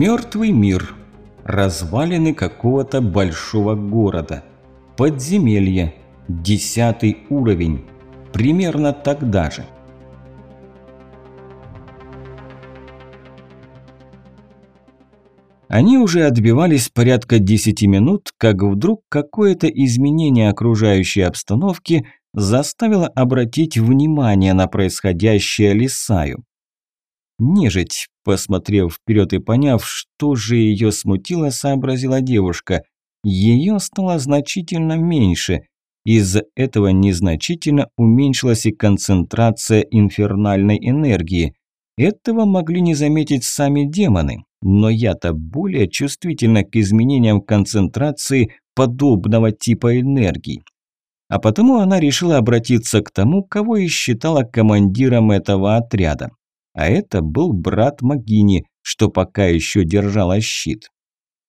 Мертвый мир. Развалины какого-то большого города. Подземелье. Десятый уровень. Примерно тогда же. Они уже отбивались порядка 10 минут, как вдруг какое-то изменение окружающей обстановки заставило обратить внимание на происходящее Лисаю. Нежить, посмотрев вперед и поняв, что же ее смутило, сообразила девушка. Ее стало значительно меньше. Из-за этого незначительно уменьшилась и концентрация инфернальной энергии. Этого могли не заметить сами демоны, но я-то более чувствительна к изменениям концентрации подобного типа энергии. А потому она решила обратиться к тому, кого и считала командиром этого отряда. А это был брат Магини, что пока еще держала щит.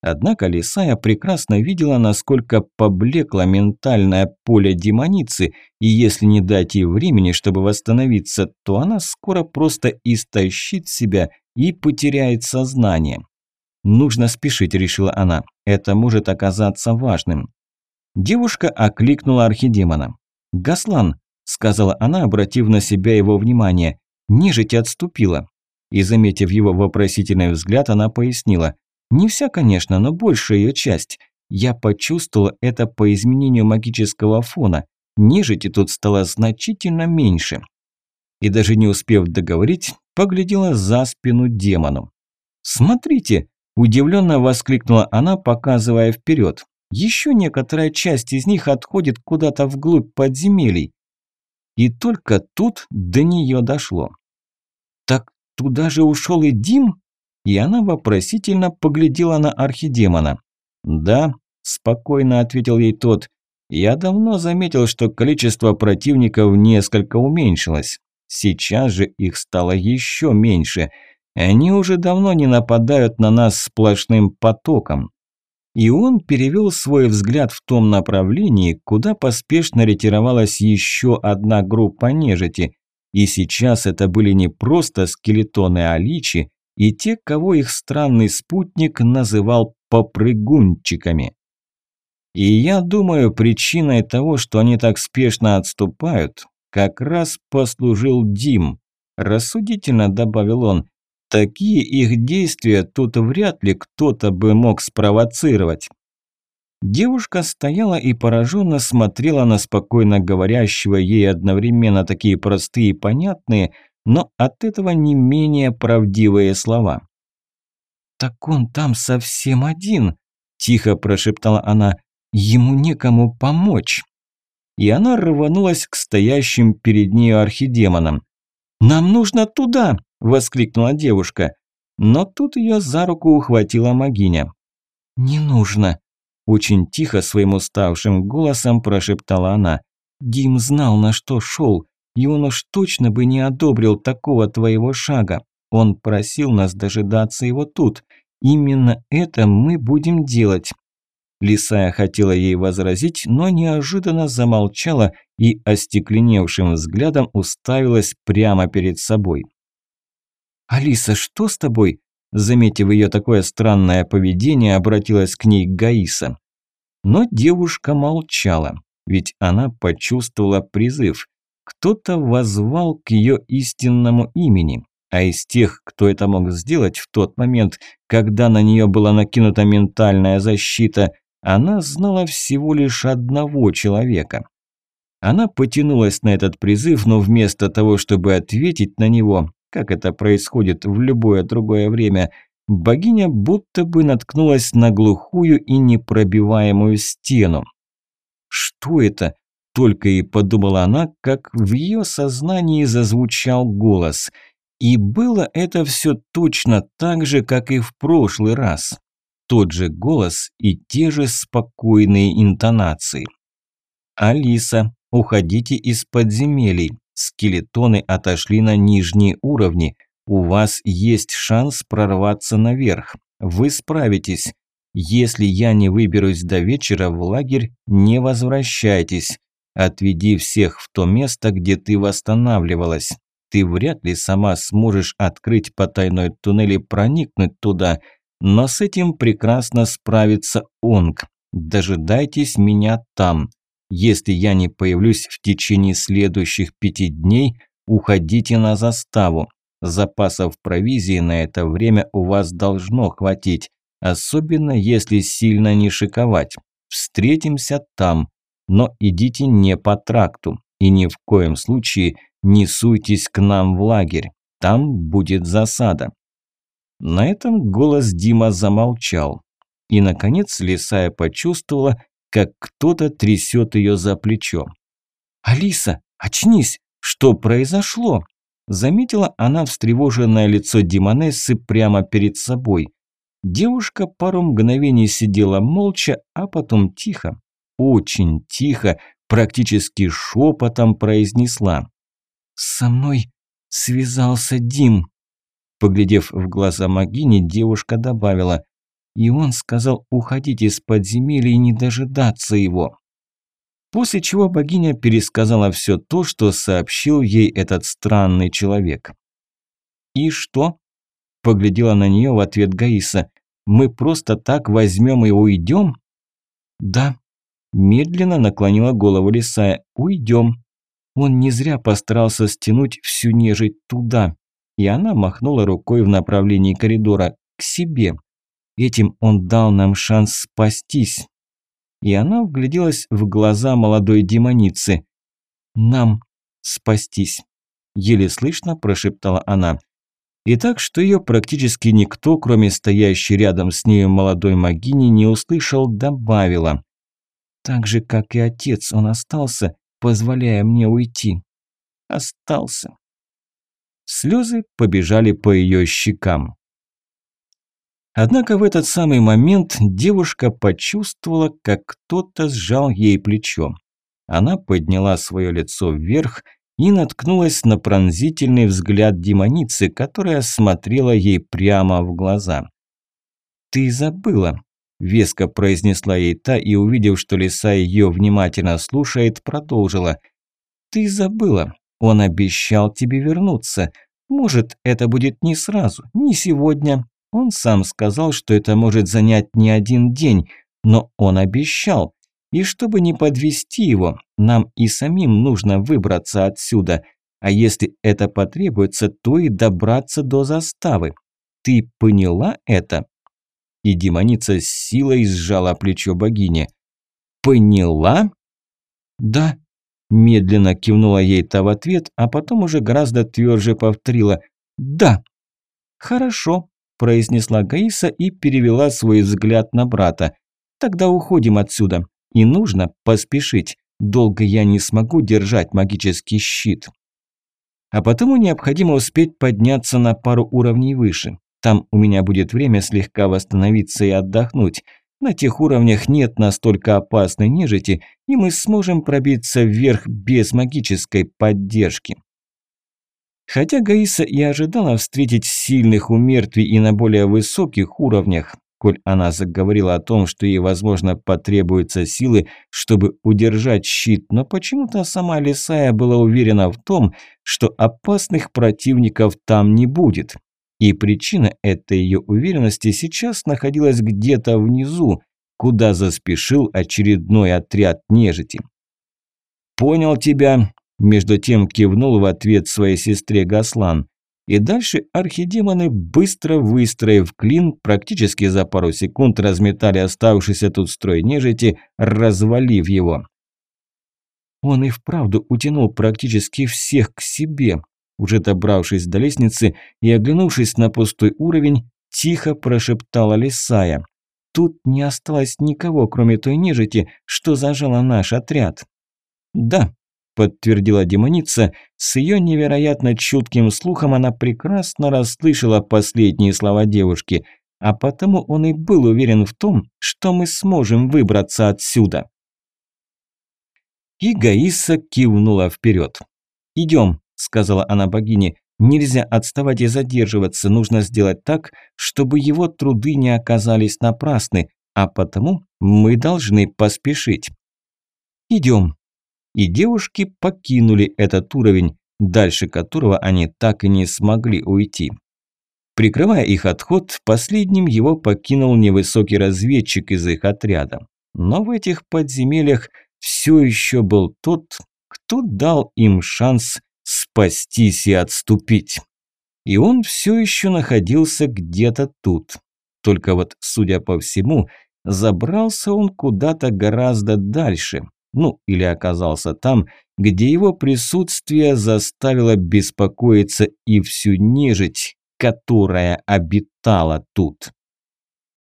Однако Лисая прекрасно видела, насколько поблекло ментальное поле демоницы, и если не дать ей времени, чтобы восстановиться, то она скоро просто истощит себя и потеряет сознание. «Нужно спешить», – решила она. «Это может оказаться важным». Девушка окликнула архидемона. «Гаслан», – сказала она, обратив на себя его внимание, – «нежить отступила». И, заметив его вопросительный взгляд, она пояснила. «Не вся, конечно, но большая ее часть. Я почувствовала это по изменению магического фона. Нежити тут стало значительно меньше». И даже не успев договорить, поглядела за спину демону. «Смотрите!» – удивленно воскликнула она, показывая вперед. «Еще некоторая часть из них отходит куда-то вглубь подземелий». И только тут до нее дошло. «Так туда же ушел и Дим?» И она вопросительно поглядела на архидемона. «Да», – спокойно ответил ей тот. «Я давно заметил, что количество противников несколько уменьшилось. Сейчас же их стало еще меньше. Они уже давно не нападают на нас сплошным потоком. И он перевел свой взгляд в том направлении, куда поспешно ретировалась еще одна группа нежити. И сейчас это были не просто скелетоны Аличи, и те, кого их странный спутник называл попрыгунчиками. И я думаю, причиной того, что они так спешно отступают, как раз послужил Дим. Рассудительно добавил он. Такие их действия тут вряд ли кто-то бы мог спровоцировать. Девушка стояла и пораженно смотрела на спокойно говорящего ей одновременно такие простые и понятные, но от этого не менее правдивые слова. «Так он там совсем один», – тихо прошептала она, – «ему некому помочь» и она рванулась к стоящим перед нею архидемонам. «Нам нужно туда!» – воскликнула девушка. Но тут ее за руку ухватила магиня. «Не нужно!» – очень тихо своим уставшим голосом прошептала она. «Дим знал, на что шел, и он уж точно бы не одобрил такого твоего шага. Он просил нас дожидаться его тут. Именно это мы будем делать. Лисая хотела ей возразить, но неожиданно замолчала и остекленевшим взглядом уставилась прямо перед собой. «Алиса, что с тобой?» Заметив ее такое странное поведение, обратилась к ней Гаиса. Но девушка молчала, ведь она почувствовала призыв. Кто-то возвал к ее истинному имени, а из тех, кто это мог сделать в тот момент, когда на нее была накинута ментальная защита, она знала всего лишь одного человека. Она потянулась на этот призыв, но вместо того, чтобы ответить на него, как это происходит в любое другое время, богиня будто бы наткнулась на глухую и непробиваемую стену. «Что это?» – только и подумала она, как в ее сознании зазвучал голос. И было это все точно так же, как и в прошлый раз тот же голос и те же спокойные интонации. «Алиса, уходите из подземелий. Скелетоны отошли на нижние уровни. У вас есть шанс прорваться наверх. Вы справитесь. Если я не выберусь до вечера в лагерь, не возвращайтесь. Отведи всех в то место, где ты восстанавливалась. Ты вряд ли сама сможешь открыть потайной туннель и проникнуть туда – Но с этим прекрасно справится Онг. Дожидайтесь меня там. Если я не появлюсь в течение следующих пяти дней, уходите на заставу. Запасов провизии на это время у вас должно хватить, особенно если сильно не шиковать. Встретимся там, но идите не по тракту и ни в коем случае не суйтесь к нам в лагерь. Там будет засада. На этом голос Дима замолчал. И, наконец, Лисая почувствовала, как кто-то трясет ее за плечо. «Алиса, очнись! Что произошло?» Заметила она встревоженное лицо Димонессы прямо перед собой. Девушка пару мгновений сидела молча, а потом тихо, очень тихо, практически шепотом произнесла. «Со мной связался Дим». Поглядев в глаза Магини, девушка добавила. И он сказал уходить из подземелья и не дожидаться его. После чего богиня пересказала все то, что сообщил ей этот странный человек. «И что?» – поглядела на нее в ответ Гаиса. «Мы просто так возьмем и уйдем?» «Да», – медленно наклонила голову Лисая. «Уйдем. Он не зря постарался стянуть всю нежить туда». И она махнула рукой в направлении коридора, к себе. Этим он дал нам шанс спастись и она вгляделась в глаза молодой демоницы. «Нам спастись», – еле слышно прошептала она. И так, что ее практически никто, кроме стоящей рядом с нею молодой магини, не услышал, добавила. «Так же, как и отец, он остался, позволяя мне уйти. Остался». Слезы побежали по ее щекам. Однако в этот самый момент девушка почувствовала, как кто-то сжал ей плечо. Она подняла свое лицо вверх и наткнулась на пронзительный взгляд демоницы, которая смотрела ей прямо в глаза. «Ты забыла», – веско произнесла ей та и, увидев, что лиса ее внимательно слушает, продолжила. «Ты забыла, он обещал тебе вернуться. Может, это будет не сразу, не сегодня, он сам сказал, что это может занять не один день, но он обещал. И чтобы не подвести его, нам и самим нужно выбраться отсюда. А если это потребуется, то и добраться до заставы. Ты поняла это?» И демоница с силой сжала плечо богини. «Поняла?» «Да», – медленно кивнула ей та в ответ, а потом уже гораздо тверже повторила «Да». «Хорошо», произнесла Гаиса и перевела свой взгляд на брата. «Тогда уходим отсюда. И нужно поспешить. Долго я не смогу держать магический щит». А потому необходимо успеть подняться на пару уровней выше. Там у меня будет время слегка восстановиться и отдохнуть. На тех уровнях нет настолько опасной нежити, и мы сможем пробиться вверх без магической поддержки. Хотя Гаиса и ожидала встретить сильных у мертвей и на более высоких уровнях, коль она заговорила о том, что ей, возможно, потребуются силы, чтобы удержать щит, но почему-то сама Лисая была уверена в том, что опасных противников там не будет. И причина этой ее уверенности сейчас находилась где-то внизу, куда заспешил очередной отряд нежити. «Понял тебя», между тем кивнул в ответ своей сестре Гаслан. И дальше архидемоны, быстро выстроив клин, практически за пару секунд разметали оставшийся тут строй нежити, развалив его. Он и вправду утянул практически всех к себе. Уже добравшись до лестницы и оглянувшись на пустой уровень, тихо прошептала Лисая. Тут не осталось никого, кроме той нежити, что зажала наш отряд. Да, подтвердила демоница. С ее невероятно чутким слухом она прекрасно расслышала последние слова девушки, а потому он и был уверен в том, что мы сможем выбраться отсюда. И кивнула вперед. «Идем», – сказала она богине, – «нельзя отставать и задерживаться, нужно сделать так, чтобы его труды не оказались напрасны, а потому мы должны поспешить». «Идем», и девушки покинули этот уровень, дальше которого они так и не смогли уйти. Прикрывая их отход, последним его покинул невысокий разведчик из их отряда. Но в этих подземельях все еще был тот, кто дал им шанс спастись и отступить. И он все еще находился где-то тут. Только вот, судя по всему, забрался он куда-то гораздо дальше. Ну, или оказался там, где его присутствие заставило беспокоиться и всю нежить, которая обитала тут.